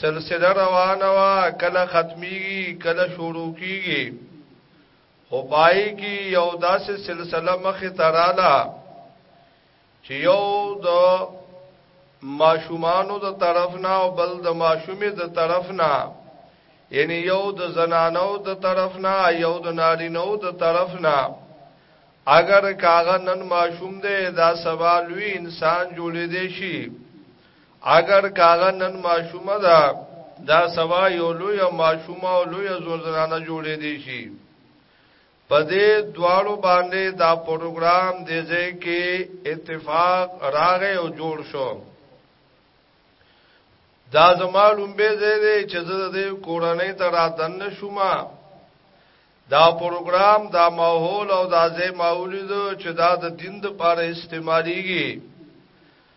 سلسله روانه وا کله ختميږي کله شروع کیږي خو پای کې یو داسې سلسله مخه تراله چې یو د ماشومانو د طرف نه او بل د ماشومې د طرف نه یعنی یو د زنانو د طرف نه یو د نارینو د طرف نه اگر کاغه نن ماشوم دی دا سوال وی انسان جوړې دی شي اګر کاغه نن ماشومه ده دا سبا یو لوی ماشومه او لوی زور زنانه جوړې دي شي په دې دواړو باندې دا پروګرام دې ځای کې اتفاق راغې او جوړ شو دا زمالوم به ځای دې چې زه دې کورنۍ ته را دن شوم دا پروګرام دا ماحول او دا ځای ماحول چې دا د دین د پاره استعماليږي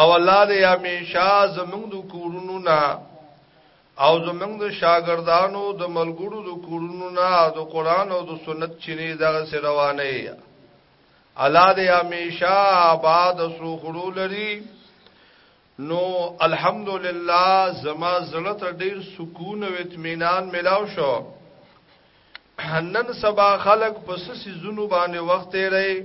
او الله دې همیشه زمونږ د کورونو نه او زمونږ د شاګردانو د ملګرو د کورونو نه د قران او د سنت چینه دغه سره روانه ای الله دې همیشه آباد سو خړو لري نو الحمدلله زما زړه ته ډیر سکون او اطمینان ملاو شو نن سبا خلق په سسي زونو باندې وخت یې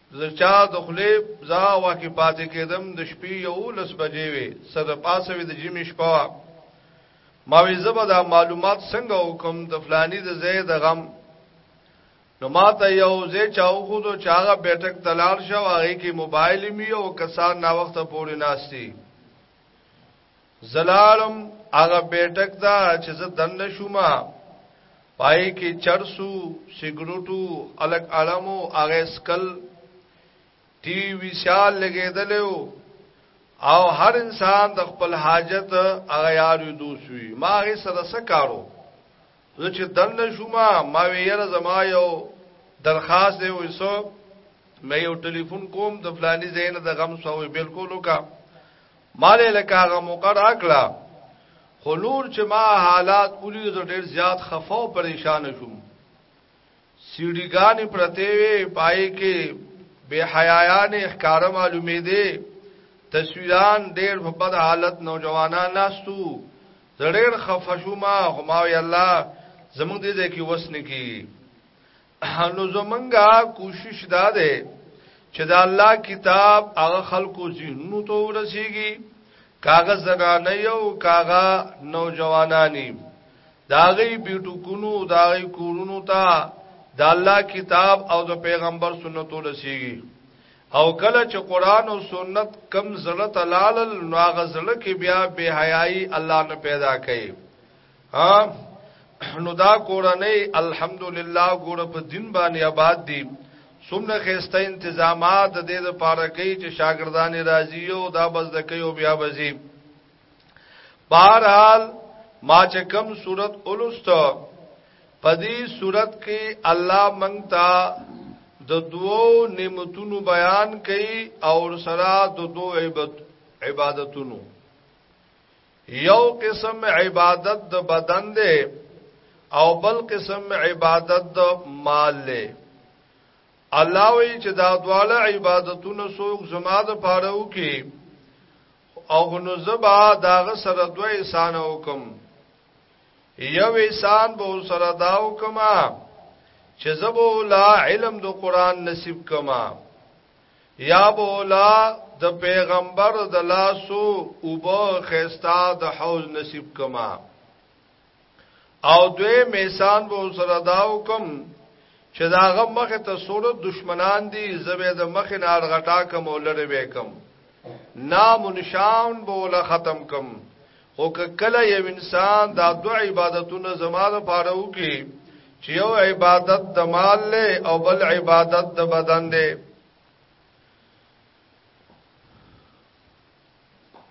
زچا دخلی زا واکی پاتی کېدم د شپې یو لس بجې وې صد پاسه وې د جمی شپه وا ما وی زبا دا معلومات څنګه وکم د فلانی د زید غم نو ما ته یو زې چاو خو دو چاغه بیٹک تلار شو هغه کې موبایل می او کسان نا وخت پورې ناشتي زلالم هغه بیٹک دا چې زه دنه شوم پای کې چرسو سیګریټو الګ اړمو هغه سکل ټي وي سیال لګیدلو او هر انسان د خپل حاجت هغه یارو دوسوي ما هغه سره سکارو زه چې دنه شوم ما ویره زما یو درخواست دی وسو مې یو ټلیفون کوم د فلاني زین د غم سوې بالکل وکړه مالې لکه هغه موقع راکړه خو نور چې ما حالات اولی زه ډېر زیات خفه او پریشان شوم سیډی ګانې پرته وي پای کې بے حیايان احکار معلومې دي تصویران ډېر په بد حالت نوجوانان ناستو زړېر خفشوما هماوی الله زموږ دې ځکه وسنه کی نو زمونږه کوشش دا ده چې دا الله کتاب هغه خلکو ذهنونو ته ورسیږي کاغه زنانه یو کاغه نوجوانانی داغی بیټکونو داغی کورونو ته دا الله کتاب او د پیغمبر سنتو رسیږي او کله چې قران او سنت کم زړه تلال نو هغه زړه کې بیا بے حیاي الله نه پیدا کړي نو دا کورنۍ الحمدلله ګور په دین باندې آباد دي څومره خسته انتظامات د دې لپاره کوي چې شاګردان راځي او دا بس د کوي او بیا بزي بهرحال ما چې کوم صورت اولست په دې صورت کې الله مونږ ته د دوو نعمتونو بیان کوي او سره د دوو عبادتونو یو قسم عبادت د بدن دی او بل قسم عبادت د مال دی الله وی چې دا دواله عبادتونه څوک زما د پاره وکي او نو زبا داغه سره دوه احسان وکم یو احسان به سره دا وکما چې زبو لا علم د قران نصیب کما یا بولا د پیغمبر د لاسو او به خيستا د حوز نصیب کما او دوی میسان به سره داو کوم چې داغه مخه ته سورو دشمنان دي زبې د مخه نار غټا کوم لره وکم نام نشان بوله ختم کوم خو که کله یو انسان دا دو عبادتونه زما د پاره وکي چې یو عبادت د مال له او بل عبادت د بدن دی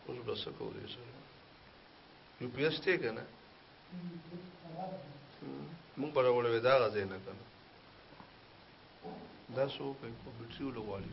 اوس بس کولی سره یو پیسته کنه مونږ په وړو ودا غځې نه کنه دا سو په بیټریو لوالي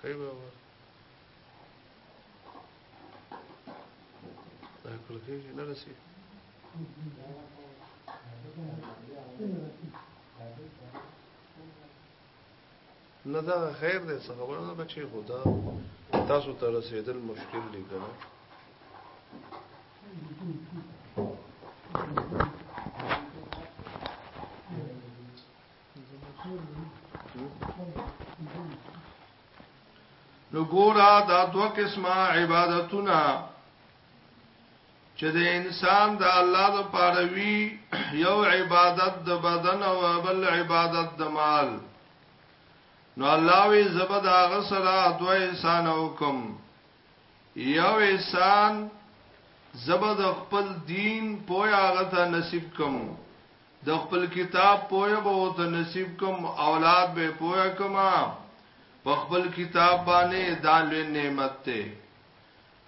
کوي بابا دا کله کې نه رسي نه دا خیر دی څه خبره نه بچي خدا تاسو ته رسیدل مشکل دی کنه نو ګورا دا دوه قسمه عبادتونه چې د انسان د الله د پاروي یو عبادت د بدن او بل عبادت د مال نو الله وی زبد هغه سره دوه انسان حکم یو احسان زه به د خپل دین پوهه هغه ته نصیب کوم د خپل کتاب پوهه به او ته نصیب کوم اولاد به پوهه کما په خپل کتاب باندې دا لوی نعمت ته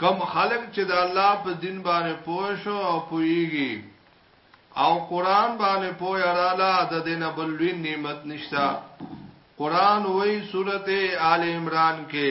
کم خلق چې د الله په دین باندې پوه شو او پویږي او قران باندې پوه رااله د دینه بل لوی نعمت نشتا قران وای سورته آل عمران کې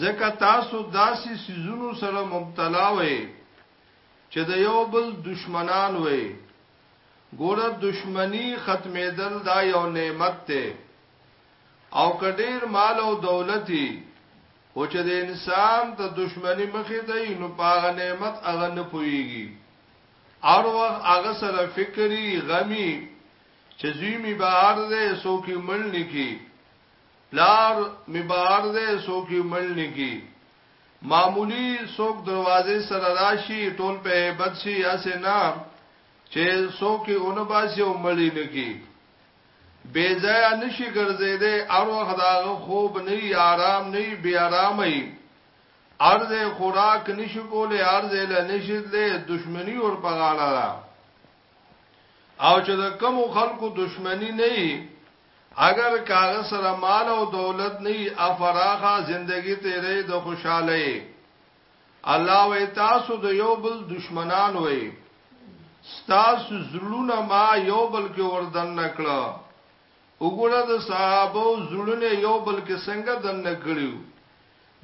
ځکه تاسو داسې څیزونو سره مبتلا وئ چې د یو بل دشمنان وئ. ګوره دشمني ختمیدل دا یو نعمت دی او که ډیر مال او دولتي خو چې د انسان د دشمني مخې ته نو پاغه نعمت هغه نه پويږي ار وخت هغه سره فکری غمی چې زوی می بهر دی سو کی مړ نکی پلار می بهر ده سوکی ملنی کی معمولی سوک دروازه سره راشي ټول په hebat شي اسه نه چې سوکی اون باسي او ملي نه کی بے ځای نشي ګرځې ده ار وخت دا خوب نه آرام نه بی آرام ای ارز خوراک نشي کوله ارز له نشید له دشمنی اور پغاړه او چې د کم خلکو دشمنی نه اګر که هغه سره مال او دولت نه وي او فراخه زندګي تیرې د خوشاله الله وې تاسو د یو بل دشمنان وې تاسو زړونه ما یو بل کې وردن نکړه وګوره د صحابه زړونه یو بل کې څنګه دن نکړیو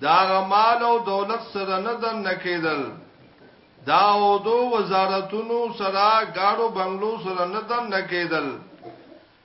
دا غمال او دولت سره نه دن نکیدل دا او دو وزارتونو سره گاڑو بنگلو سره نه دن نکیدل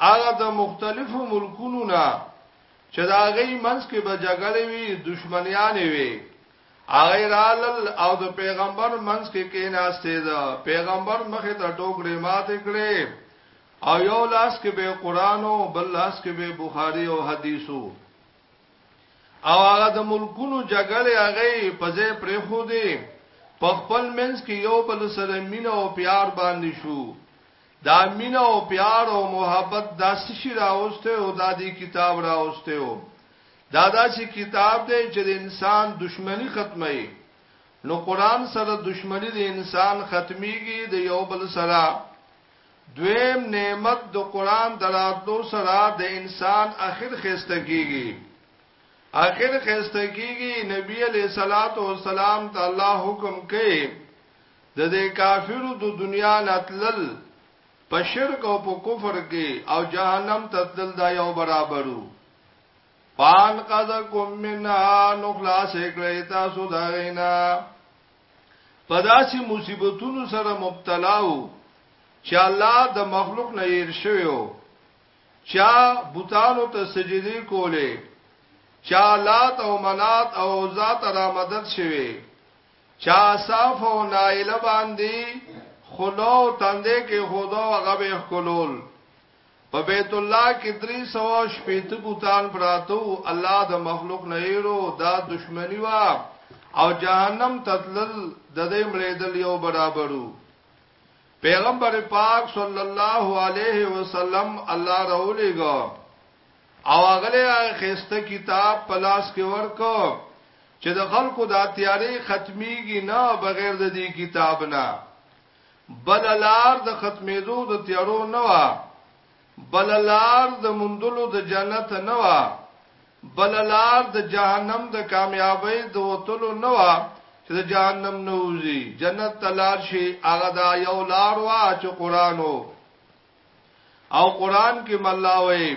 هغه د مختلفو ملکونو نه چې د هغوی منځ کې به جګړې وي، دښمنیانې وي، هغوی رالل او د پیغمبر منځ کې کېناستې، د پیغمبر مخې ته ټوکړې ماتې کړې او یو لاس کې به قرآن و بل لاس کې به بخاري او حدیث و او هغه د ملکونو جګړې هغوی په ځای پرېښودې، په خپل منځ کې یو بل سره مینه او پیار باندې شو، دا مینه او پیار او محبت دا سشي راوسته او دا دی کتاب راوسته او دا داسې کتاب دی چې د انسان دشمنی ختمه نو قران سره دشمنی د انسان ختميږي د یو بل سره دویم نعمت د قران دراتلو سره د انسان اخر خسته کیږي اخر خسته کیږي نبی علیہ الصلات والسلام ته الله حکم کوي د دې کافرو د دنیا نه تلل په شرک او په کفر کې او جهنم ته تلل دا یو برابرو پان قذکم منها نو خلاص کړی تاسو دا غینا پداسي مصیبتونو سره مبتلا وو چې الله د مخلوق نه ير شویو چا بوتانو ته سجدي کوله چا لات او منات او ذات را مدد شوی چا صاف او نائل باندې خلو تندې کې خدا او غبه خلول په بیت الله کې درې سو شپېته بوتان پراتو الله د مخلوق نه ایرو دا دشمنی وا او جهنم تدلل د دې مړېدل یو برابرو پیغمبر پاک صلی الله علیه وسلم الله راولېګو او هغه خسته کتاب پلاس کې ورکو چې د خلکو دا تیارې ختميږي نه بغیر د دې کتاب نه بل لار د ختمېدو د تیارو نه وا بل لار د مندلو د جنت نه وا بل لار د جهنم د کامیابی د وتلو نه وا چې د جهنم نه وځي جنت تلار شي هغه دا یو لار وا چې قران او قران کې ملاوي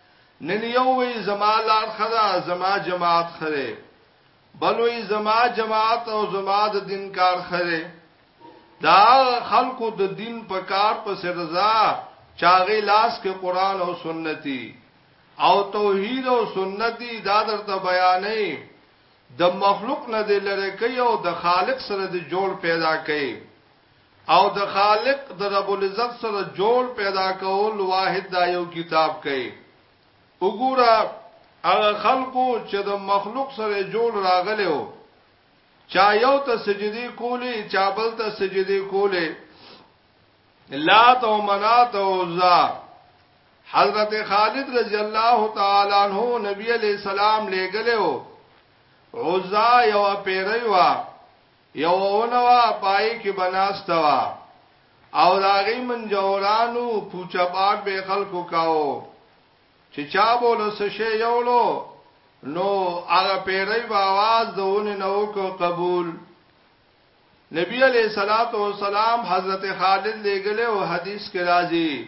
نن یو وی زما لار خدا زما جماعت خره بل وی زما جماعت او زما د دین کار خره دا خلکو د دین په کار په سرزا چاغې لاس کې قران او سنتي او توحید او سنتي دا درته بیانې د مخلوق نه د لری کوي او د خالق سره د جوړ پیدا کوي او د خالق د رب العزت سره جوړ پیدا کول واحد دا یو کتاب کوي وګوره هغه خلقو چې د مخلوق سره جوړ راغلی وو چا یو ته سجدي کولی چا بل ته سجدي کولی لات او منات او عزا حضرت خالد رضی الله تعالی عنہ نبی علیہ السلام لګلو عزا یو پیریوا یو ونه وه پای کې به ناسته وه او د هغې منجورانو پوچه پاټ به یې خلکو کاوه، چې چا به ورله څه شی یوړو نو هغه پیری به اواز د ونې نه وکړ قبول. نبي علیه الصلاة والسلام حضرت خالد لېږلی او حدیث کې راځي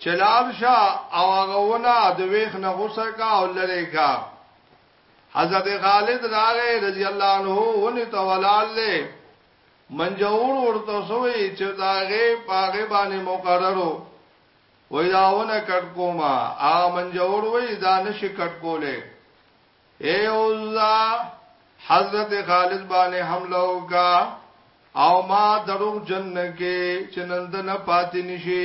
چې لاړ شه او هغه ونه د ویښ نه غوڅه کا او لرې کا. حضرت خالد راغه رضی الله عنه ونی ته ولال له منجور ورته سوې چې داغه پاغه باندې مقررو وای داونه کټ کوما ا منجور وای دا نشي کټ کوله اے اوزا حضرت خالد باندې حمله وکا او ما دروغ جن کې چې نن د نه پاتې نشي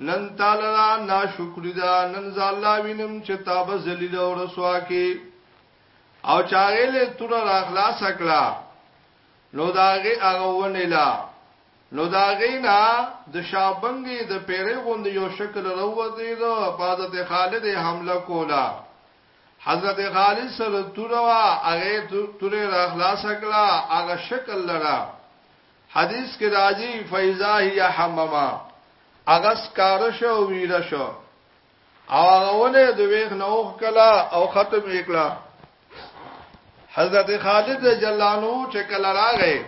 نن تا لرا ناشکری ده نن زه الله وینم چې تا به ذلیل او رسوا کې او چاغې له تور را خلاص کړه نو داغه هغه ونه لا نو دا غینا د شابنګي د پیری غوند یو شکل وروته دا حضرت خالد حمله کولا حضرت خالد سره توروا هغه تورې را خلاص کړه هغه شکل لرا حدیث کې راځي فیضا هی حمما هغه سکار شو ویر شو او هغه ونه د ویخ نه اوخ کلا او ختم وکړه حضرت خالد جلانو چې کله راغی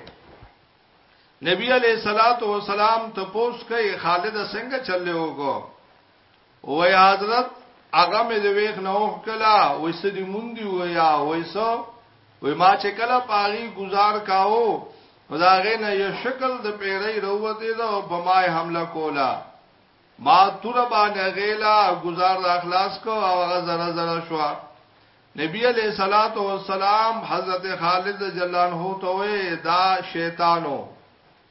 نبی علیہ الصلات والسلام ته پوس کوي خالد څنګه چلې وګو وای حضرت هغه مې د ویخ نه اوخ کلا وې سدي مونږ دی ویا وې سو وې ما چې کلا پاغي گزار کاو خداغه نه یو شکل د پیری روته دا او بمای حمله کولا ما تور باندې غیلا گزار د اخلاص کو او هغه زره زره شو نبی علیہ الصلات والسلام حضرت خالد جلان هو ته دا شیطانو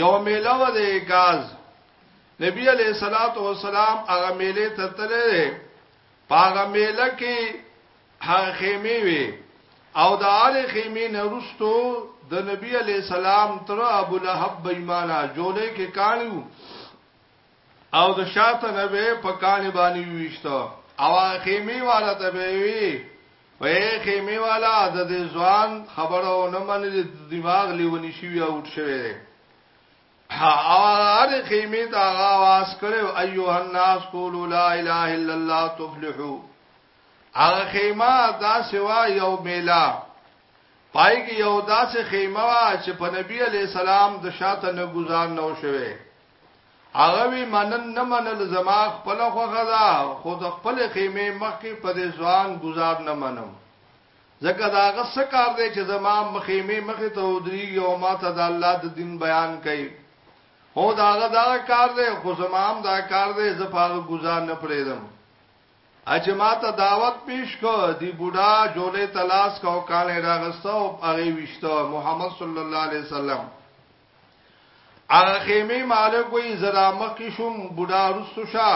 یو میله و د غاز نبی علیہ الصلات والسلام هغه میله ته تللی پاغه میله کې هغه خیمه وی او د آل خیمه نرستو د نبی علیہ السلام تر ابو لهب بېمانه جوړې کې کانیو او د شاته نه به په کانې باندې ویشتو او خیمه والا ته به وی وې خیمه والا د دې ځوان خبره او نه منې د دماغ لیونی شي او اټ شوی دی او هر خیمه ته आवाज کړو ایوه الناس قولوا لا اله الا الله تفلحوا هغه خیمه دا سوا یو میلا پای کې یو داسې خیمه وا چې په نبی علی سلام د شاته نه گزار نو شوه هغه وی منل نه منل زما خپل خوخه ده خو د خپل خیمه مخ کې په دې ځوان گزار نه منم ځکه دا هغه څه کار دی چې زما مخیمه مخ ته ودری یو ما ته د الله د دین بیان کړي هو دا هغه دا کار دی خو زما هم دا کار دی زه په هغه گزار نه پریدم اجما ته دعوت پیش کو دی بوډا جوړه تلاش کو کاله راغستو هغه وشته محمد صلی الله علیه وسلم هغه خیمه مالک وای زدا مخکې شوم بوډا رستو شا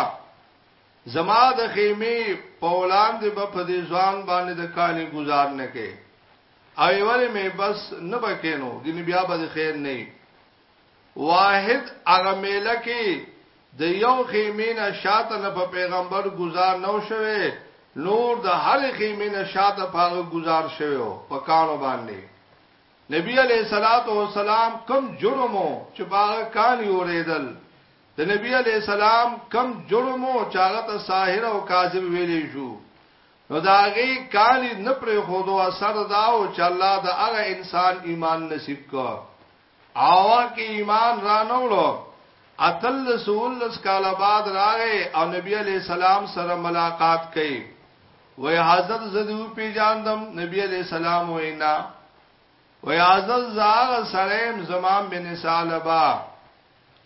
زما د خیمه په وړاندې به په دې ځوان باندې د کالي گزار نه کې او ویلې مې بس نه بکینو ګنې بیا به خیر نه واحد هغه میله کې د یو خیمه نه شاته نه په پیغمبر گزار نو شوه نور د هر خیمه نه شاته پاغه گزار شوه په کانو باندې نبی علیه الصلاۃ والسلام کم جرمو چې باغ کان یوریدل د نبی علیه السلام کم جرمو چاغه ته ساحر او کاذب ویلې شو نو داغه کان نه پر خودو اثر دا او چې الله دا هغه انسان ایمان نصیب کو اوا کې ایمان را نوړو اتل سولس کاله بعد راغې او نبی علیه السلام سره ملاقات کړي وای حضرت زدو پیجاندم نبی علیہ السلام وینا وای حضرت زاغ سریم زمان بن سالبا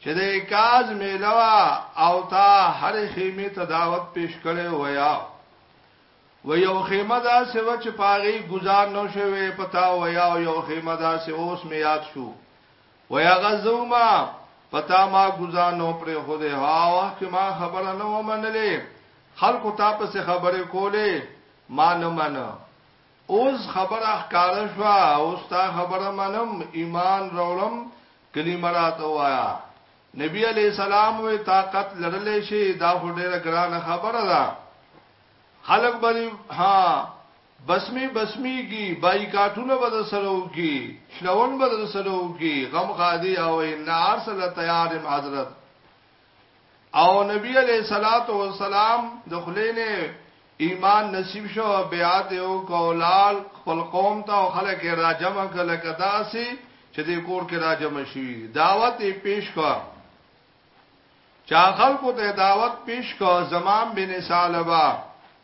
چې د کاز میلوا او تا هر خیمه ته دعوت پیش کړي ویا و یو خیمه دا سیو چې پاغي گزار نو شوي پتا ویا یو خیمه دا سی اوس می یاد شو ویا غزو ما پتا ما گزانو پر خود هاوه که ما خبره نه ومنلې خلکو تا پس خبره کولې ما نه منه اوس خبره ښکار شو اوس تا خبره منم ایمان راولم کلمه راته وایا نبی علی سلام وی طاقت لرلې شي دا هډه ګرانه خبره ده خلک بری ها بسمې بسمې کی بایکاټونه به درسره وکی شلون به درسره وکی غم ښادی او نه هر څه له تیار یم حضرت او نبی علیہ الصلات والسلام د خلینه ایمان نصیب شو بیعت او کولال خپل قوم ته خلک راجم کله کدا سي چې د کور کې راجم شي دعوت یې پیش کړ چا خلکو ته دعوت پیش کړ زمام بن سالبا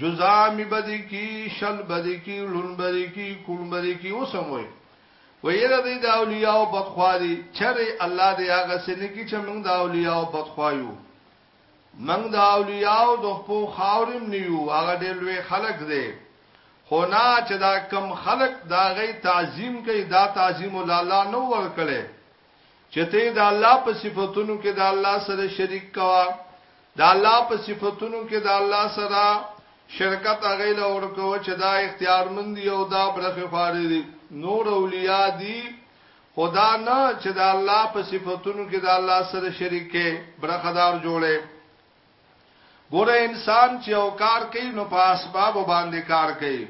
جزا می بدی کی شل بدی کی لون بدی کی کون بدی کی اوسموي ویره دی د اولیاء او بدخوا دی چرې الله دی هغه سن کی چې موږ د اولیاء او بدخوا یو موږ د اولیاء او د خپو خاورم نیو هغه ډېر لوی خلق دی خو نه چې دا کم خلق دا غي تعظیم کوي دا تعظیم الله نه ور کړي چې ته د الله په صفاتونو کې د الله سره شریک کوا د الله په صفاتونو کې د الله سره شرکت هغه له ورکو چې دا اختیار مند یو دا برخه خاري دي نور اولیاء دي خدا نه چې د الله په صفاتونو کې د الله سره شریک کې برخدار جوړي ګوره انسان چې او کار کوي نو په اسباب باندې کار کوي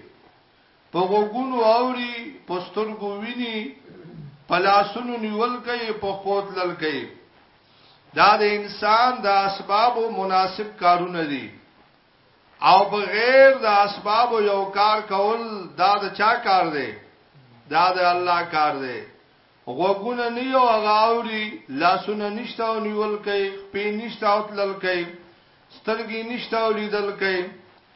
په غوګونو اوري په سترګو ویني په لاسونو نیول کوي په خوت لل کوي دا د انسان د اسباب مناسب کارونه دي او بغیر د اسباب یو کار کول دا د چا کار دی دا د الله کار دی غوګونه نه یو غاوري لاسونه نشته او نیول کوي پی نشته او تلل کوي سترګې نشته او لیدل کوي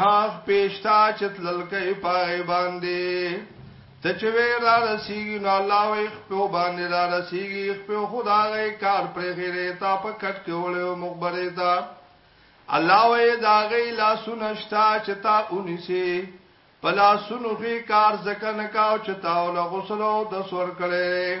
هغ پیشتا چې تلل کوي پاغې باندې ته چې وې را رسیږي نو الله وې خپل باندې را رسیږي خپل خدای کار پر غیره تا په کټ کې وړو مخبره تا الله وې دا غي لا سنشتا چې تا اونې سي پلا سنو غي کار زکه نه کاو چې تا ول غسل او د سور کړي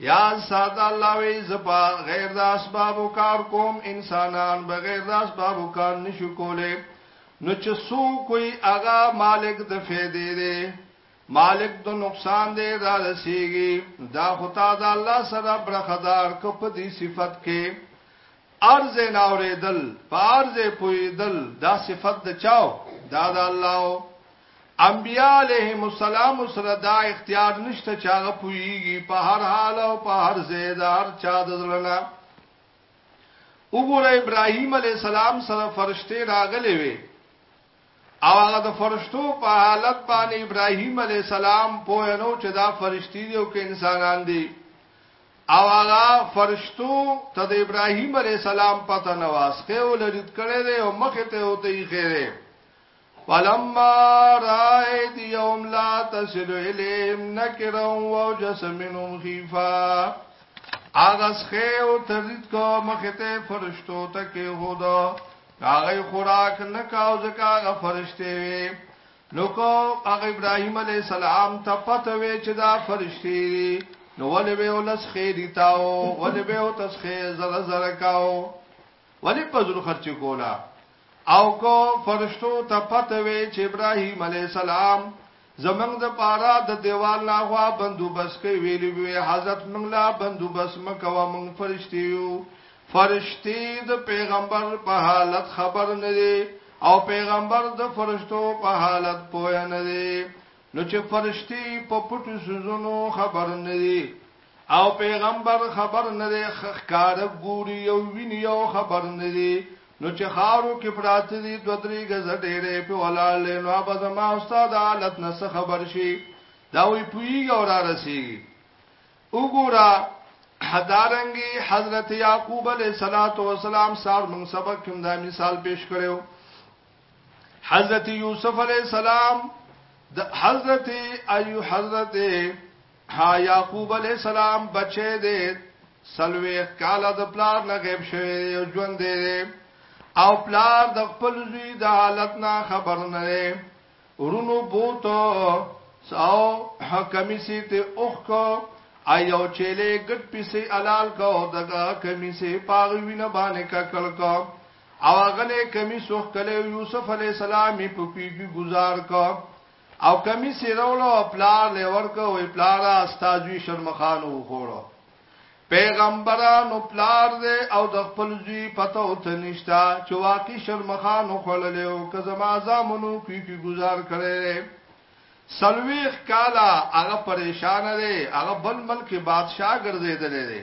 یا ساده الله وی زپا غیر د اسباب کار کوم انسانان بغیر د اسباب کار نشو کوله نو چې سو کوئی اغا مالک د فیدې دی مالک د نقصان دی دا رسیږي دا خدا د الله سره برخدار کو په دې صفت کې هر ځای نه اورېدل، په هر ځای پوهېدل، دا صفت د چا و؟ دا د الله و. انبيا عليهم السلام سره دا اختيار نشته چې هغه پوهېږي په هر حال او په هر ځای د هر چا د زړه نه. وګوره ابراهيم عليه السلام سره فرشتې راغلې وې او هغه د فرشتو په حالت باندې ابراهيم عليه السلام پوه نو چې دا فرشتي دي او که انسانان دي او هغه فرشتو ته د ابراهيم عليه السلام پته نه واسخه ولرید کړي دي او مخ ته وته یې خېره فلما رائد يوم لا تصل اليهم نكرا وجس منهم خيفا اغس خيو تريد کو مخته فرشتو تکي هودا هغه خوراک نه کاو ځکه هغه فرشته وي نو کو هغه ابراهيم عليه السلام ته پته وي چې دا فرشتي دي نو ولې به ولس خېری تاو ولې به او تسخې زره زره کاو ولې پزړو خرچ کولا او کو فرشتو ته پته وي چې ابراهيم عليه السلام زمونږ د پاره د دیوال نه غوا بندوبست کوي ویلي وي حضرت مونږ لا بندوبست مکوه مونږ فرشتي یو فرشتي د پیغمبر په حالت خبر نه دي او پیغمبر د فرشتو په حالت پوه نه دي نو چې فرشتي په پټو سوزونو خبر نه دي او پیغمبر خبر نه دی خخکار ګوري او ویني او خبر نه دی نو چې خارو کې پراته دي دو درې غزه ډېرې په ولاړ نو ابا زما استاد حالت نه خبر شي دا وی پویږي او را رسیږي وګوره حدارنګي حضرت یعقوب علیہ الصلات والسلام سار موږ سبق کوم دا مثال پیش کړو حضرت یوسف علیہ السلام د حضرت ایو حضرت ها یعقوب علیه السلام بچی دی سلویخ کالا د پلار نه غیب شوی دی او ژوند دی او پلار د خپل زوی د حالت نه خبر نه دی ورونو بوتو او حکمیسی ته اوخ کو ایو چیلې ګټ پیسې حلال کو دغه کمیسې پاغوی نه باندې ککل کو او غلې کمیسو کله یوسف علی السلام په پیګي گزار کو او کمیس یې راوړو پلار لې ورکو وی پلارا استاذوی شرمخانو وخورو پیغمبرانو پلار دې او د خپل زوی پته او ته نشتا چې واقعي شرمخانو خړلې او که زما زامنو کوي کی گزار کړي سلويخ کالا هغه پریشان دی هغه بل ملک بادشاہ ګرځیدل دی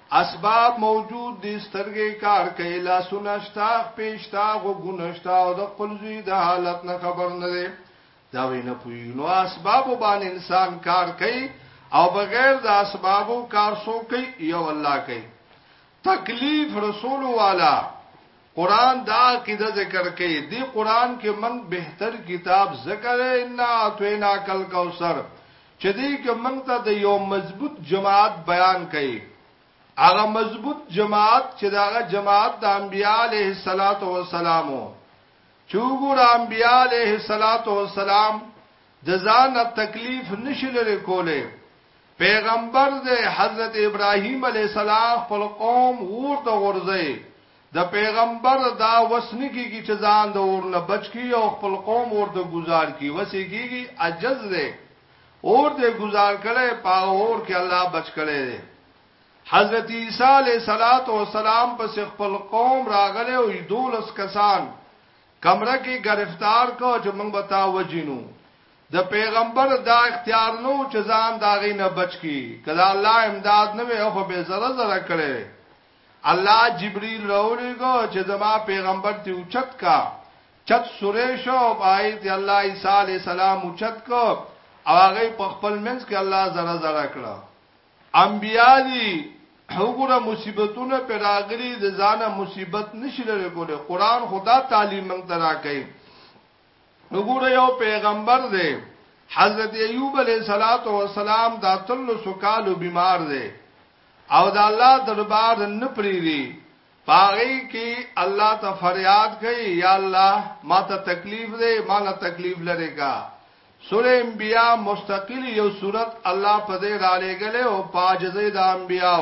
اسباب موجود دي، سترګې کار کوي، لاسونه شته، پښې شته، غوږونه شته او د خپل زوی د حالت نه خبر نه دی، د هغوی نه پوهېږي، نو اسبابو باندې انسان کار کوي او بغیر د اسبابو کار څوک کوي؟ یو الله کوي. تکلیف رسولو والا قرآن دا عقیده ذکر کوي، دې قرآن کې موږ بهتر کتاب ځکه دی، انا اعطیناک الکوثر، چې دی که موږ ته د یو مضبوط جماعت بیان کړي هغه مضبوط جماعت چې داغه جماعت د انبیاء علیه الصلاۃ والسلام چوغور انبیاء علیه الصلاۃ والسلام د ځان تکلیف نشل کوله پیغمبر د حضرت ابراهیم علیه السلام خپل قوم ورته ورځي د پیغمبر دا وس نه کیږي چې ځان د اور نه بچ کړي او خپل قوم اور ته ګذار کړي، وس یې کیږي عجز دی، اور ته یې ګذار کړی، په هغه اور کې الله بچ کړی دی. حضرت عیسی علیه السلام پسې خپل قوم راغلی او یې دولس کسان کمره کې ګرفتار کړ چې موږ به تا وژنو، د پیغمبر دا اختیار نه و چې ځان د هغوی نه بچ کړي، که د الله امداد نه وی خو به یې زره زره کړی وی. الله جبريل راولېږه چې زما پېغمبر ترې اوچت کا، چت سوری شو، په هغې ترې الله عيسی عليه السلام اوچت کړ او هغه يې په خپل منځ کې الله ذره ذره کړه. انبيا دي، وګوره مصيبتونه پرې راغلي، د ځانه مصيبت نه شي لرې کولی، قرآن خو دا تعليم موږ ته راکوي. نو ګوره یو پیغمبر دی حضرت ایوب علیہ الصلات والسلام دا تل سکالو بیمار دی او دا الله دربار نه پریری پاغي کې الله ته فریاد کوي یا الله ما ته تکلیف دی ما له تکلیف لری کا سوره انبیاء مستقل یو صورت الله په دې را لګلې او پاجزې د انبیاء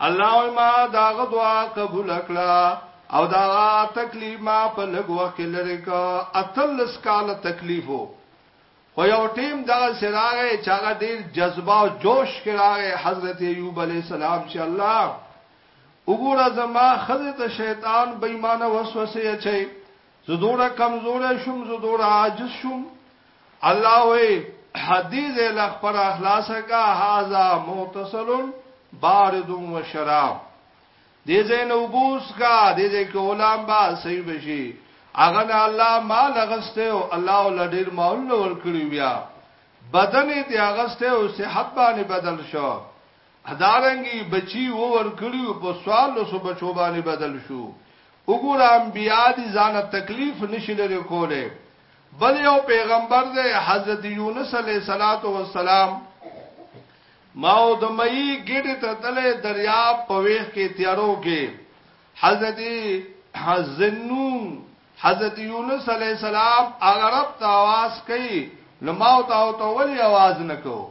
الله او ما دا غدوا قبول کړه او دا تکلیف ما په لګو کې لری کا اتلس کال تکلیفو خو یو ټیم دا سراغه چاغه ډیر جذبه او جوش کراغه حضرت ایوب علی السلام چې الله وګوره زما خزه ته شیطان بېمانه وسوسه اچي زه دوره کمزورې شوم زه دوره عاجز شوم الله وې حدیث لغ پر اخلاص کا هاذا متصل بارد و شراب دې زین وبوس کا دې دې کولام با صحیح بشي اغه نه الله ما لغسته او الله ولډیر مول ور کړی بیا بدن دې اغسته او صحت باندې بدل شو همدارنګه یې بچي وور کړي او په څوارلسو بچو باندې بدل شو. وګوره انبیا دي ځانه تکلیف نه شي لرې کولی. بل یو پیغمبر دی حضرت یونس علیه الصلوة والسلام ماو د مئی ګډې ته تللی دریاب په ویښ کې تیارو کې حضرت ذنون حضرت یونس علیه السلام هغه رب ته آواز کوي نو ماو ته او ته ولې آواز نه کوو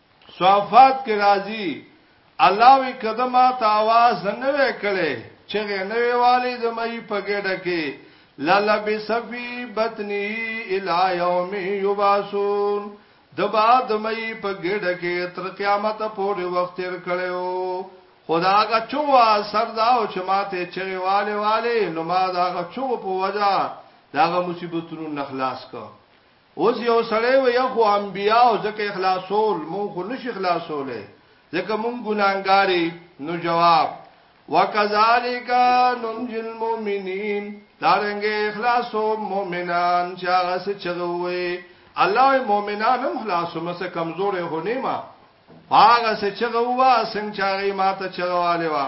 صفات کې راځي الله وی کدما ته आवाज نه وکړي چې نه ویوالي زمي په ګډه کې لالا بسفی بطنی الی یوم یباسون دبا دمئی په ګډه کې تر قیامت پورې وخت تیر کړو خدا کا چو اثر دا او چې ماته چغي والے والے نو ما دا کا چو په وجا دا مصیبتونو نخلاص کو اوس یو سړی وي خو انبیا او ځکه اخلاصول مون خو نشي خلاصولې ځکه مون ګناګاری نو جواب وکذالک ننج المؤمنین دارنګ اخلاص او مؤمنان چې هغه څه چغوي الله مؤمنان هم خلاص مس کمزور هونی ما هغه څه چغوا څنګه چې هغه ماته چغواله وا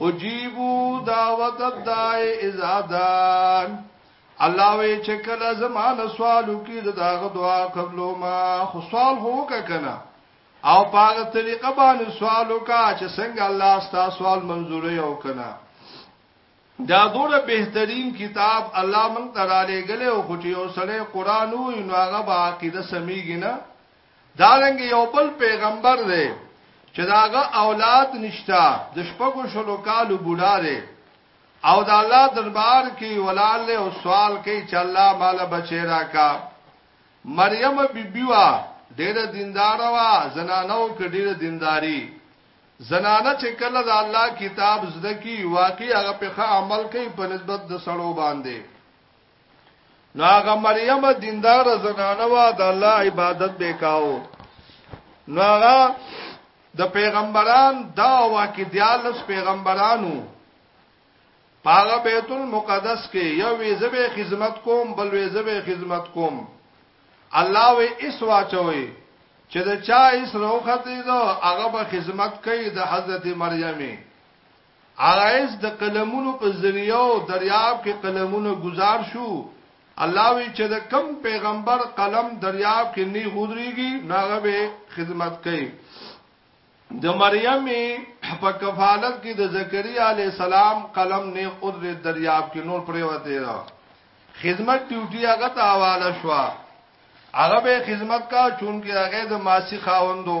اجیبو دعوت الدائی اذا دان الله وی چې کله زمانه سوالو کې د داغه دعا قبلو ما خو سوال هو کنه او پاغه طریقه باندې سوالو کا چې څنګه الله ستا سوال منزور یو کنه دا دوره بهترین کتاب الله مونږ ته را لېګلې او خو چې یو سړی قران وي نو هغه به عقیده سميږي نه دارنګ یو بل پیغمبر دی چې داغه اولاد نشتا د شپږو شلو کالو بوډا دی او د الله دربار کې ولال او سوال کوي چې الله مال بچی راکا مریم بیبی وا ډیره دیندار وا زنانو کې ډیره دینداری زنانه چې کله د الله کتاب زده کی واقعي هغه په عمل کوي په نسبت د سړو باندې نو هغه مریم دیندار زنانه وا د الله عبادت وکاو نو هغه د پیغمبران دا واکې دیالس پیغمبرانو پاغه بیت المقدس کې یو ویزه خدمت کوم بل ویزه خدمت کوم الله وی اس واچوي چې دا چا اس روخت دی دا هغه به خدمت کوي د حضرت مریمه عرائض د قلمونو په ذریعه او دریاب کې قلمونه ګذار شو الله وی چې د کم پیغمبر قلم دریاب کې نه غدريږي ناغه به خدمت کوي د مریم په کفالت کې د زکریا علی السلام قلم نه قدر دریاب کې نور پریوته را خدمت ډیوټي هغه ته حواله شو هغه به خدمت کا چون کې هغه د ماسی خاوندو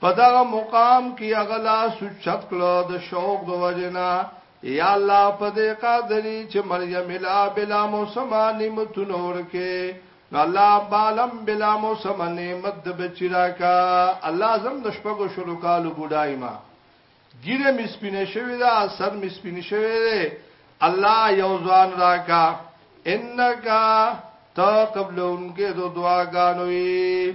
په دغه مقام کې اغلا سوچت کړه د شوق د وجنا یا الله په دې قادرې چې مریم الا بلا موسمه نعمت نور کې نو الله بالم بلا موسم نعمت د بچرا کا الله زم د شپږو شلو کالو بډای ما ګیره می سپینه شوی دا سر می سپینه شوی دی الله یو ځان راکا انکا تا قبلونکې دو دعاګانوي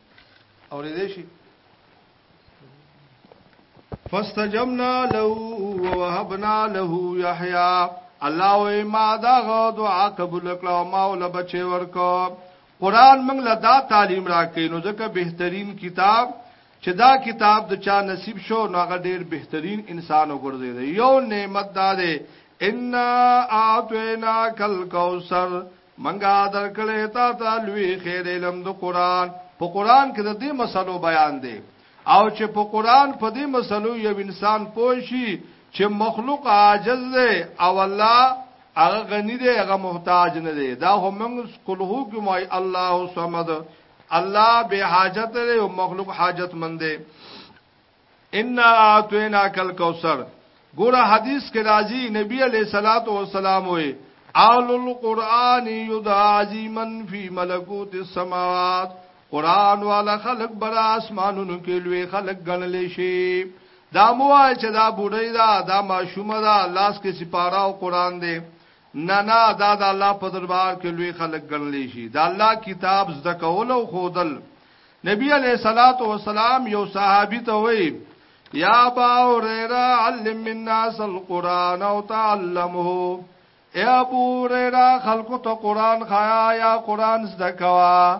اورېدې شي فاستجمنا له ووهبنا له يحيى الله و ما دا غو دعا قبول کړه او ما ول بچي ورکو قران موږ له دا تعلیم راکې نو ځکه بهترین کتاب چې دا کتاب د چا نصیب شو نو هغه ډیر بهترین انسان وګرځي دی یو نعمت دا دی ان اعطینا کل کوثر منګه درکړې تا ته لوی خیر علم د قران په قران کې د دې مسلو بیان دی او چې په قران په دې مسلو یو انسان پوه شي چې مخلوق عاجز دی او الله هغه غنی دی هغه محتاج نه دی دا هم موږ کله کې مای الله صمد الله به حاجت لري او مخلوق حاجت مند دی ان اعطینا کل کوثر ګوره حدیث کې راځي نبی علیہ الصلات والسلام وې اول القران یدعا عظیمن فی ملکوت السماوات قران والا خلق برا اسمانونو کې لوی خلق ګڼل شي دا موای چې دا بوډۍ دا دا ماشومه دا لاس کې سپارا او قران دی نه نه دا د الله په دربار کې لوی خلک ګڼلی شي د الله کتاب زده کول او خودل نبی علیہ الصلات والسلام یو صحابي ته وی یا با هريره علم الناس القران او تعلمه اے ابو هريره خلکو ته قران خایا یا قران زده کوا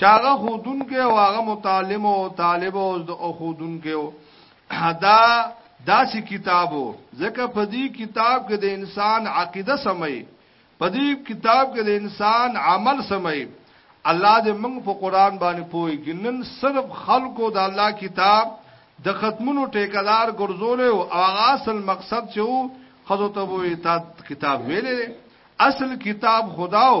چاغه خودون کې او هغه متعلم او طالب او د خودون کې او دا داسې کتابو ځکه په دې کتاب کې د انسان عقیده سمي په دې کتاب کې د انسان عمل سمي الله دې موږ په قران باندې پوي ګنن صرف خلکو د الله کتاب د ختمونو ټیکدار ګرځول او هغه اصل مقصد چې وو خزو ته وې تا کتاب ویلې اصل کتاب خداو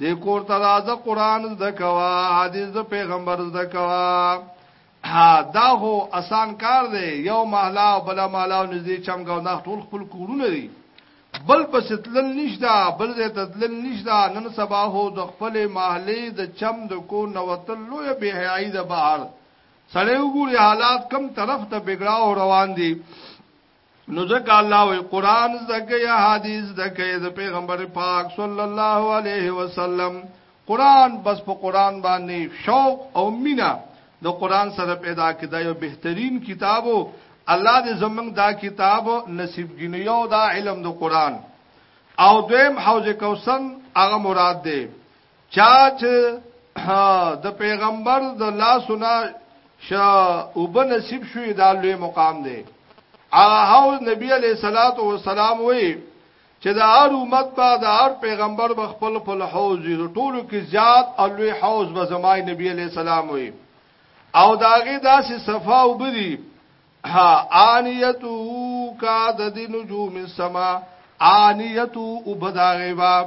دی کور ته راځه قران زده کوا حدیث د پیغمبر زده کوا دا هو اسان کار دی یو محله او بل محله او نږدې چمګاو نه ټول خپل کورونه دي بل پس تلل نشدا بل زه تدلل نشدا نن سبا هو د خپل محله د چم د کو نوتل لوی به حیاي د بهر سړی وګوري حالات کم طرف ته بګړاو روان دي نو ځکه الله وی قران زکه یا حدیث زکه د پیغمبر پاک صلی الله علیه وسلم قران بس په قران باندې شوق او مینا د قران سره پیدا کړه یو بهترین کتابو الله دې زمنګ دا کتاب نصیب ګنی یو دا علم د قران او دویم حوض کوثر هغه مراد دی چا چې د پیغمبر د لاسونه شا وب نصیب شوې دا لوی مقام دی هغه حوض نبی علیہ الصلات والسلام وی چې د هر امت په د هر پیغمبر به خپل خپل حوض دی ټولو کې زیات او لوی حوض به زمای نبی علیہ السلام وی او داغه داسې صفا وبدي ها انیتو کا د نجوم السما انیتو وبداغه باب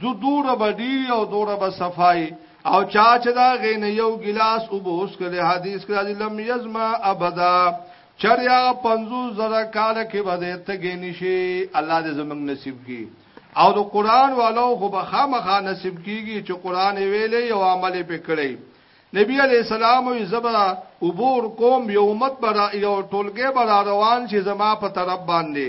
دو دوره به ډیری او دوره به صفای او چا چې دا غین یو ګلاس او به اوس کله حدیث کړه دی لم یزما ابدا چریا 50 زره کال کې به دې تګې نشي الله دې زمنګ نصیب کړي او د قران والو خو به خامخا نصیب کیږي چې قران ویلې او عمل پې کړی نبی علی السلام وی زبا عبور کوم یو امت برا یو ټولګه برا روان شي زما په طرف باندې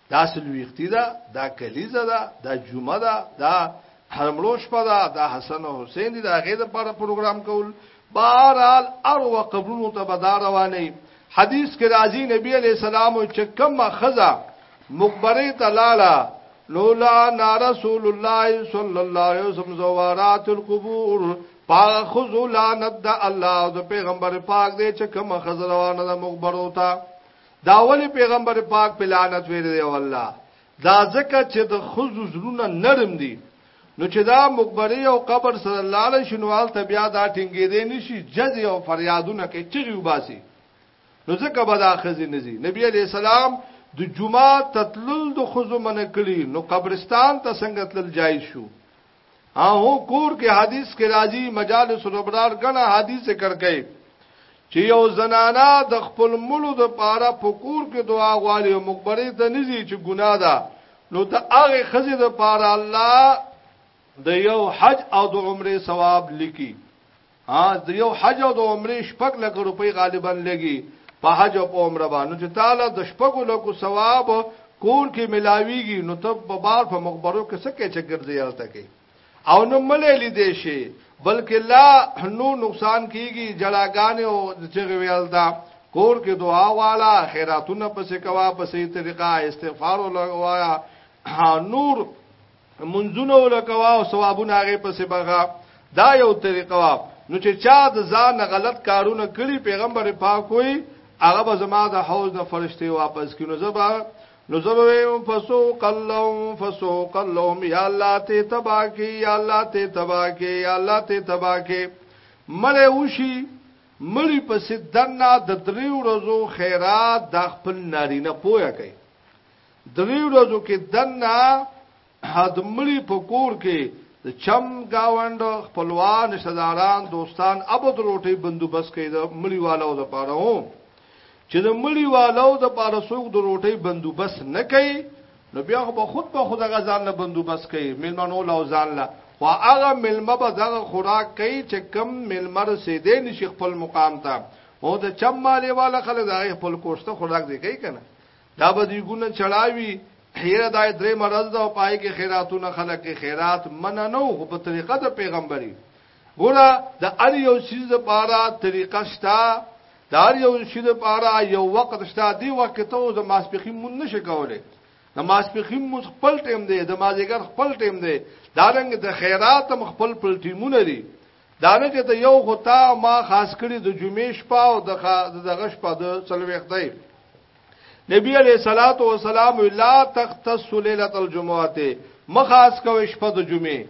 دا سلويختی ده دا کلیزه ده دا جمعه ده دا حرملو شپه ده دا حسن او حسین دي دا غي د لپاره پروګرام کول بهرال ار و قبرونو ته بدار رواني حدیث کې راځي نبی عليه السلام چې کمه خزا مقبره ته لاړه لولا نا رسول الله صلی الله علیه وسلم زوارات القبور پاغ خذو لعنت د الله او د پیغمبر پاک دې چې کوم خزروانه د مخبرو ته دا ولی پیغمبر پاک په لعنت ویل دی والله دا ځکه چې د خزو زړونه نرم دي نو چې دا مقبره او قبر سره لاله شنوال ته بیا دا ټینګې دی نشي جز او فریادونه کې چغي وباسي نو ځکه به دا خزي نزي نبی علی السلام د جمعه تتلل د خزو من کړي نو قبرستان ته څنګه تل جایز شو هو کور کې حدیث کې راځي مجالس الابرار غنه حدیث ذکر کوي چې یو زنانا د خپل ملو د پاره په کور کې دعا غواړي او مقبره ته نږي چې ګناه ده نو ته هغه خزه د پاره الله د یو حج او د عمره ثواب لیکي ها دریو حج او د عمرې شپږ لکه روپۍ غالبا لګي په حج او په عمره باندې چې تعالی د شپږو لکو ثواب کور کې ملاويږي نو ته په بار په مقبرو کې سکه چې ګرځي الته کې او نو ملې لیدې شي بلکې لا نو نقصان کیږي جړاګان او چې ویل دا کور کې دعا والا خیراتونه پسې کوا په صحیح طریقه استغفار او لغوایا نور منځونه ولکوا او ثوابونه هغه په سبغه دا یو طریقه وا نو چې چا د ځان غلط کارونه کړی پیغمبر پاک وي هغه به زما د حوض نه فرشته واپس کینو زبا نو زبا ویم فسوق اللهم فسوق اللهم یا الله ته تباکی یا الله ته تباکی یا الله ته تباکی مړې وشي مړی په سدنا د دریو ورځو خیرات د خپل نارینه پویا کوي درې ورځو کې دنه حدمړي په کور کې د چم گاوند خپلوان رشتہ داران دوستان ابد روټي بندوبست کوي د مړي والو د پاره هو چې د مړي والو د پاره څوک د روټي بندوبست نه کوي نو بیا خو به خود به خود غزان له بندوبست کوي ملمنو لو ځان له خو هغه ملمه به دغه خوراک کوي چې کم ملمه رسیدې نشي خپل مقام ته او د چم مالې والا خلک د خپل کوشته خوراک دی کوي کنه دا به دی ګونه چړاوی هیر دای درې مرز ده او پای کې خیراتونه خلک کې خیرات منه نو خو په طریقه د پیغمبري ګوره د ار یو سیز د پاره طریقه شتا د ار یو سیز د پاره یو وخت شتا دی وخت ته او د ماسپخین مون نشه کوله د ماسپخین مون خپل ټیم دی د مازیګر خپل ټیم دی دا رنګ د خیرات هم خپل خپل ټیمونه لري دا نه چې د یو غوتا ما خاص کړي د جمعې شپه او د دغه شپه د څلوي خدای نبی علیہ الصلات والسلام لا تختص ليله الجمعه مخاص کوي شپه د جمعې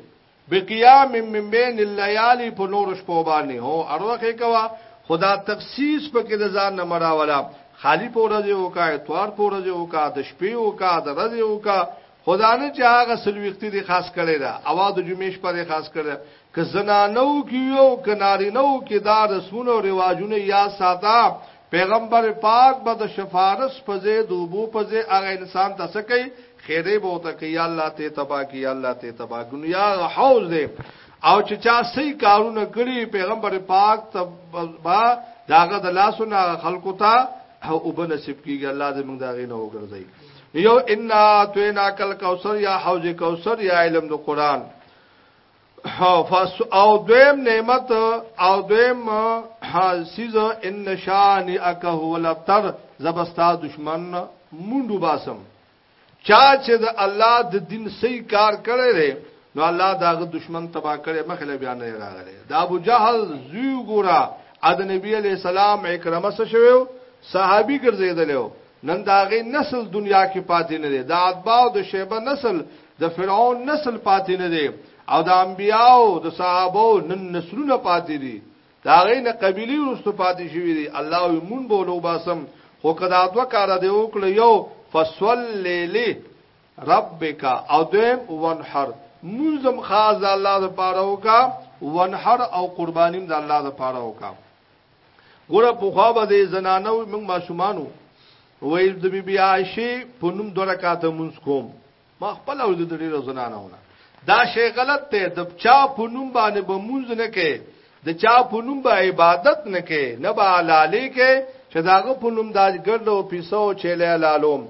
بقيام من بين الليالي په نور شپو باندې هو اروخه کوا خدا تخصیص پکې د ځان نه مراولا خالی پورځه وکا اتوار پورځه وکا د شپې وکا د ورځې وکا خدانه چې هغه سلويختی دی خاص کړي دا اواز د جمعې شپه دی خاص کړي ک زنانو کیو ک نارینو کې دا رسمونه او رواجونه یا ساده پیغمبر پاک به د شفارس په ځای د وبو په ځای هغه انسان ته سکی خیره به وته کې یا الله ته تبا کې یا الله ته تبا دنیا حوز دی او چې چا صحیح کارونه کړی پیغمبر پاک تبا داغه د لاسونو خلقو ته او وب نصیب کیږي الله دې موږ دا غي نه وګرځي یو ان توینا کل کوثر یا حوض کوثر یا علم د قران او دویم نعمت او دویم حسیز ان شان اک هو لبتر زبستا دشمن مونډو باسم چا چې د الله د دین صحیح کار کړی دی نو الله داغه دشمن تبا کړي مخله بیان نه راغلی دا ابو جهل زیو ګورا اد نبی علی السلام اکرمه سره شوی صحابي ګرځیدلو نن دا غي نسل دنیا کې پاتې نه دی دا اتباع او د شیبه نسل د فرعون نسل پاتې نه دی او د انبیاو د صحابو نن نسلونه پاتې دي دا غي نه قبيله ورستو پاتې شوی دي الله یې مون بولو باسم خو کدا دوا کار دی وکړ یو فصل لیلی ربک او دیم وانحر منظم خاص الله د پاره وکا وانحر او قربانیم د الله د پاره وکا ګوره په خوا به د زنانو موږ ماشومانو وای د بی بی عائشه په نوم دوه رکعاته مونږ کوم ما خپل او د ډیرو زنانونه دا شی غلط دی د چا په نوم باندې به مونږ نه کې د چا په نوم به عبادت نه کې نه به حلالې کې چې داغه په نوم دا ګرد او پیسو چیلې لالوم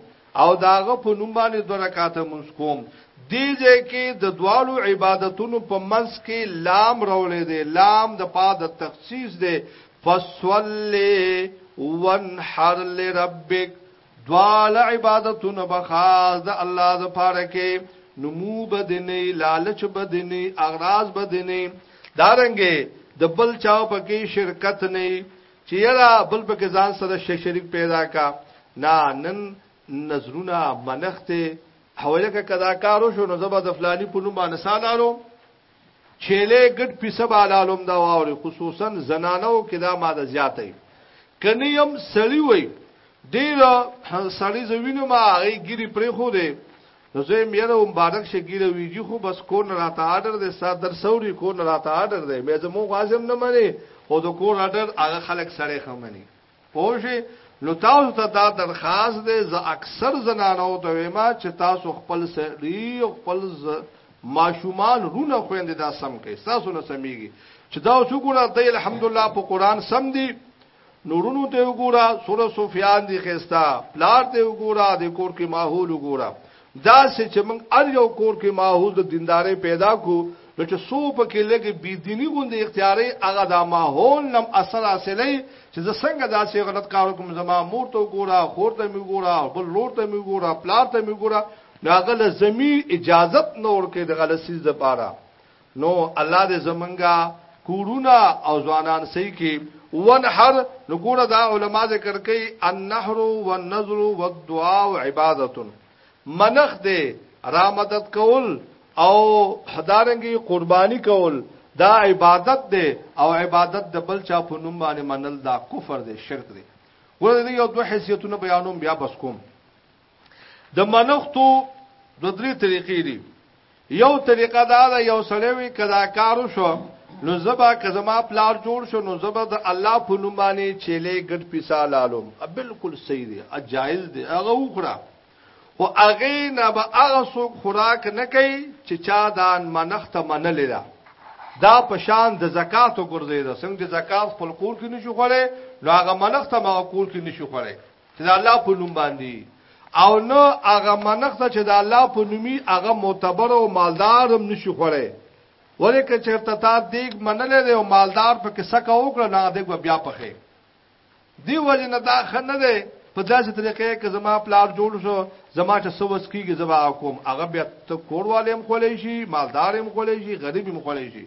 او داغه په نوم باندې دوه رکعاته مونږ کوم دې ځای کې د دوالو عبادتونو په منځ کې لام رولې دی لام د پاد د تخصیص دی فصلی وانحر لربک دوال عبادتونه بخاص د الله د پاره کې نمو بدنی لالچ بدنی اغراض بدنی دارنګې د بل چا پکې شرکت نه چې یلا بل په کې ځان سره شې شریک پیدا کا نه نن نظرونه منخته حوالکه کدا کارو شو نو زبا د فلانی په نوم باندې سالالو چيله ګډ پیسه بالالم دا واوري خصوصا زنانو کې دا ماده زیاتې کني هم سړی وای ډیر سړی زوینه ما هغه ګری پرې خو دې نو زه يم يره مبارک شه ګيره ويږي خو بس کور نه راته آرډر دی ستا در سوري کور نه راته آرډر دی مې زمو غازم نه مني خو د کور آرډر هغه خلک سړی خمني پوه نو تاسو ته دا درخواست دی زه اکثر زنانو ته وایم چې تاسو خپل سړي او خپل ماشومان رونه خويند دا سم کوي تاسو نه سميږي چې دا اوس وګوره د الحمدلله په قران سم دي نورونو ته وګوره سوره سفیان دی خستا پلار ته وګوره د کور کې ماحول وګوره دا سه چې موږ ار یو کور کې ماحول د دینداري پیدا کو نو چې سو په کې لګي بی دینی غوند اختیاري هغه دا ماحول نم اثر حاصلې چې زه څنګه دا سه غلط کار کوم زما مور ته وګوره خور ته می وګوره بل لور ته می وګوره پلار ته می وګوره ناغله زمي اجازت نور کې د غلسیز لپاره نو الله دې زمونږه کورونه او ځوانان صحیح کې ونحر نو ګوره دا علما ذکر کوي النحر والنذر والدعاء عبادت منخ دې را مدد کول او حدارنګي قرباني کول دا عبادت دې او عبادت د بل چا په نوم باندې منل دا کفر دې شرک دې ګوره دې یو دوه حیثیتونه بیانوم بیا بس کوم د منختو دو درې طریقې دي یو طریقه دا ده یو سړی وي کدا کارو شو نو زبا که زما پلار جوړ شو نو زبا د الله په نوم باندې چيلې ګډ پیسا لالم بالکل صحیح دی اجایز دی هغه وکړه خو هغه نه به هغه څوک خوراک نه کوي چې چا دان منخت منل دا دا پشان د زکات وګرځي دا څنګه د زکات خپل کور کې نشو خړې نو هغه منخت ما کور کې نشو خړې چې د الله په نوم باندې او نه هغه منخت چې د الله په نومي هغه معتبر او مالدار هم نشي خوړی ولې که چرته تا دیګ منلې دی او مالدار په کیسه کا وکړه نه دیګ بیا پخې دی وجه نه دا خنه دی په داسې طریقې کې زما پلار جوړ شو زما چې سوس کیږي زما کوم هغه بیا ته کوروالې هم خولې شي مالدار هم خولې شي غریب هم خولې شي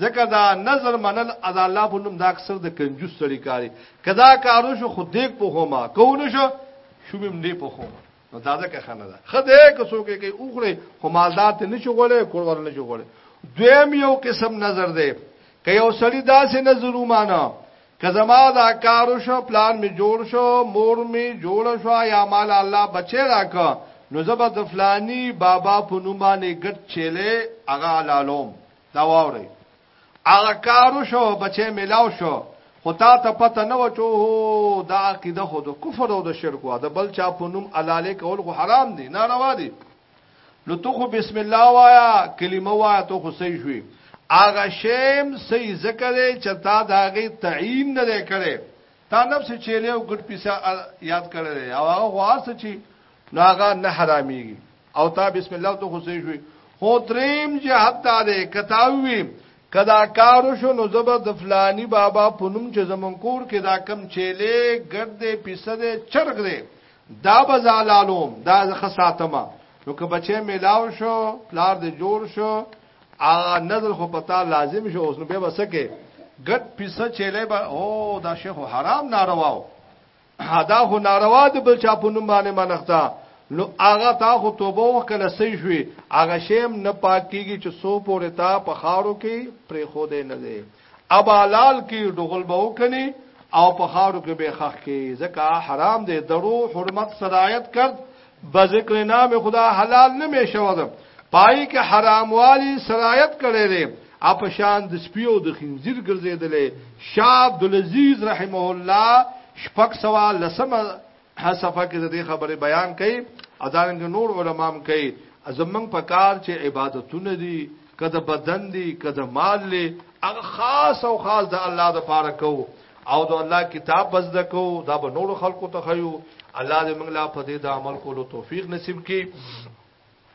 ځکه دا نظر منل از الله په نوم دا اکثر د کنجوس سړي کاری کدا کارو شو خود دیک په هما کو نه شو شومم نه په هما نو دا ځکه خنه ده خدای که څوک کې اوخره همالدار ته نشو غولې کول ور نشو غولې دویم یو قسم نظر دی که یو سړی داسې نظر ومانه که زما دا کارو شو پلان می جوړ شو مور می جوړ شو یا مال الله بچی راکا نو زبا د فلانی بابا په نومانه ګټ چيله هغه لالوم دا واوري هغه کارو شو بچی ملاو شو خو تا ته پته نه وچو دا عقیده خو د کفر او د شرک او د بل چا په نوم علاله کول خو حرام دي ناروا دي نو تو خو بسم الله وایا کلمه وایا تو خو صحیح شوی اغه شیم صحیح ذکر دی چې تا داغه تعین نه کړي تا نفس چیلې او ګډ پیسه یاد کړي او هغه غوار څه چی نو هغه نه حراميږي او تا بسم الله تو خو صحیح شوی خو دریم جهاد دا دی کتاوی کدا کارو شو نو زبر د فلانی بابا پونم چې زمون کور کې دا کم چیلې ګرد دې پیسه دې چرګ دې دا بزالالوم دا زخه ساتما نو که بچې ملاو شو پلار دې جوړ شو ا نظر خو پتا لازم شو اوس نو به وسکه ګټ پیسه چيلې به او دا شیخ حرام نارواو دا خو ناروا دی بل چا په نوم باندې منښتا نو هغه تا خو توبه وکړه سې شوې هغه شیم نه پاکيږي چې سو پورې تا په خارو کې پرې خو دې نه دی ابالال کې ډغل به وکني او په خاورو کې به خخ کې ځکه حرام دی درو حرمت سرایت کرد به ذکر نام خدا حلال نه می شو ده پای کې حرام والی سرایت کړي دي اپ شان د سپیو د خنزیر ګرځیدلې شاه عبد العزيز رحمه الله شپږ سوا لسمه هر صفه کې د دې خبرې بیان کړي ادارنګ نور علما هم کوي زمنګ په کار چې عبادتونه دي کده بدن دي کده مال دي هغه خاص او خاص د الله د پاره کو او د الله کتاب بس دکو دا به نور خلکو ته خيو الله دې موږ لا په دې د عمل کولو توفیق نصیب کړي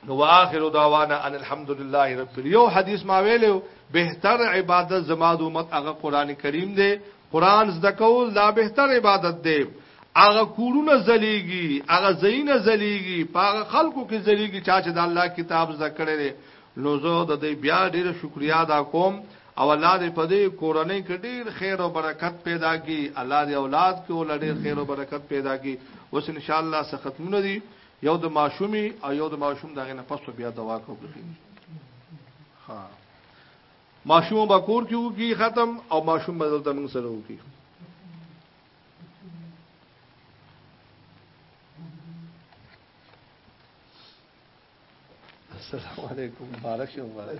نو واخر دعوانا ان الحمدلله رب یو حدیث ما ویلو بهتر عبادت زما د امت هغه قران کریم دی قران زده کول دا بهتر عبادت دی هغه کورونه زلیږي هغه زینه زلیږي هغه خلکو کې زلیږي چا چې د الله کتاب زده کړی دی نو زه د دې بیا ډیر شکریا ادا کوم او الله دې په دې کورنۍ کې ډیر خیر او برکت پیدا کړي الله دې اولاد کې ول ډیر خیر او برکت پیدا کړي اوس ان شاء الله څه ختمونه دي یو د ماشومی او یو د ماشوم دغه نه پس بیا دوا کو کوي ها ماشوم با کور کیو کی ختم او ماشوم به دلته موږ سره وکی السلام علیکم مبارک شو مبارک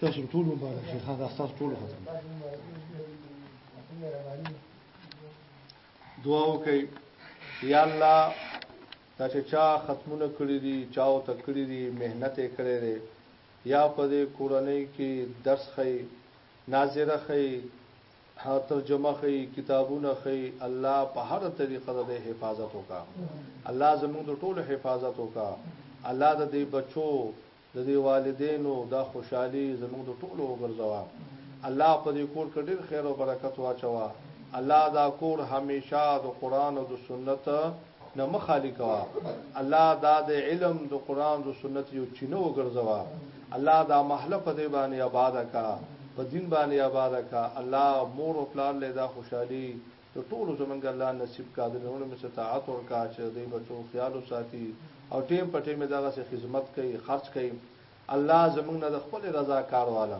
تاسو ټول مبارک شي خان تاسو ټول ختم دعا وکړئ یا الله دا چې چا ختمونه کړی دي چا او تکړی دي مهنت یې کړی دی یا په دې کورنۍ کې درس خي ناظره خي ها ترجمه ښی کتابونه ښی الله په هره طریقه د دې حفاظت وکا الله زموږ د ټولو حفاظت وکا الله د دې بچو د دې والدینو د خوشحالي زموږ د ټولو وګرځوا الله په دې کور کې ډېر خیر او برکت واچوا الله دا کور همیشه د قران او د سنت نه مخالی کوا الله دا د علم د قران د سنت یو چینه وګرځوا الله دا محله په دی باندې آباد کا په دین باندې آباد کا الله مور او پلار له دا خوشحالي د ټول زمنګ الله نصیب کا د نور مستطاعت او کا چې دی بچو خیال ساتي او ټیم په ټیم دغه خدمت کوي خرج کوي الله زمونږ نه د خپل رضا کار والا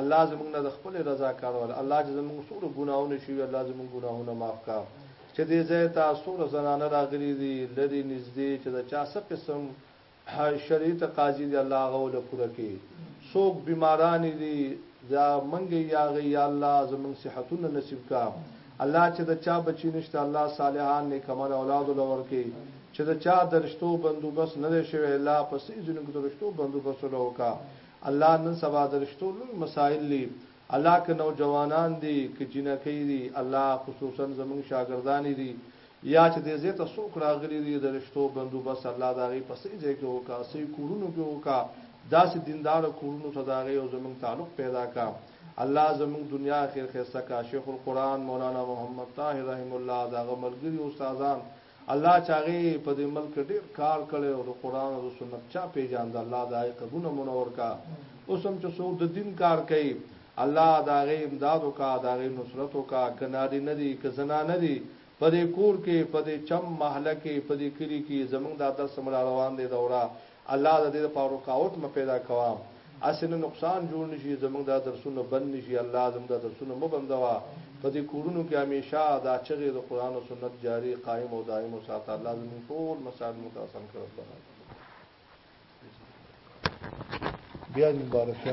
الله زمونږ نه د خپل رضا کار والا الله چې زمونږ سور ګناهونه شي الله زمونږ ګناهونه معاف کا چې دې ځای ته سور زنانه راغلي دي لري نږدې چې دا چا څه قسم شرعي تقاضي دي الله غول پوره کړي څوک بیماران دي دا منګي یاغي یا الله زمونږ صحتونه نصیب کا الله چه د چا بچی نشته الله صالحان نیک عمل اولاد له ورکی چه د چا درشتو بندو بس نه دی شوی الله په سی ځینو کی درشتو بندو بس له وکا الله نن سبا درشتو لوی مسائل لی الله که نوجوانان دی که جینکی دی الله خصوصا زمونږ شاګردانی دی یا چې دې ځای ته څوک راغلي دي د رشتو بندوبست الله د هغوی په صحیح ځای کې وکړه، صحیح کورونو کې وکړه، داسې دینداره کورونو ته د هغوی او زموږ تعلق پیدا کړه، الله زموږ دنیا اخیر ښایسته کړه، شیخ القرآن مولانا محمد طاهر رحمه الله د هغه ملګري استادان الله چې هغوی په دې ملک کې ډېر کار کړی او د قرآن او د سنت چا پېژانده الله د هغوی قبرونه منور کړه، اوس هم چې څوک د دین کار کوي. الله د هغې امداد وکړه، د هغې نصرت وکړه، که نارینه دي، که زنانه دي، په دې کور کې، په دې چم، محله کې، په دې کلي کې، زموږ دا درس هم راروان دی دوره، الله د دې لپاره رکاوټ مه پیدا کوه، هسې نه نقصان جوړ نه شي، زموږ دا درسونه بند نه شي، الله زموږ دا درسونه مه بندوه، په دې کورونو کې همېشه دا چغې د قرآن او سنت جاري، قایم او دایم وساته، الله زموږ ټول مسایل موږ ته اسان کړي، ربنا. بیا مبارک شه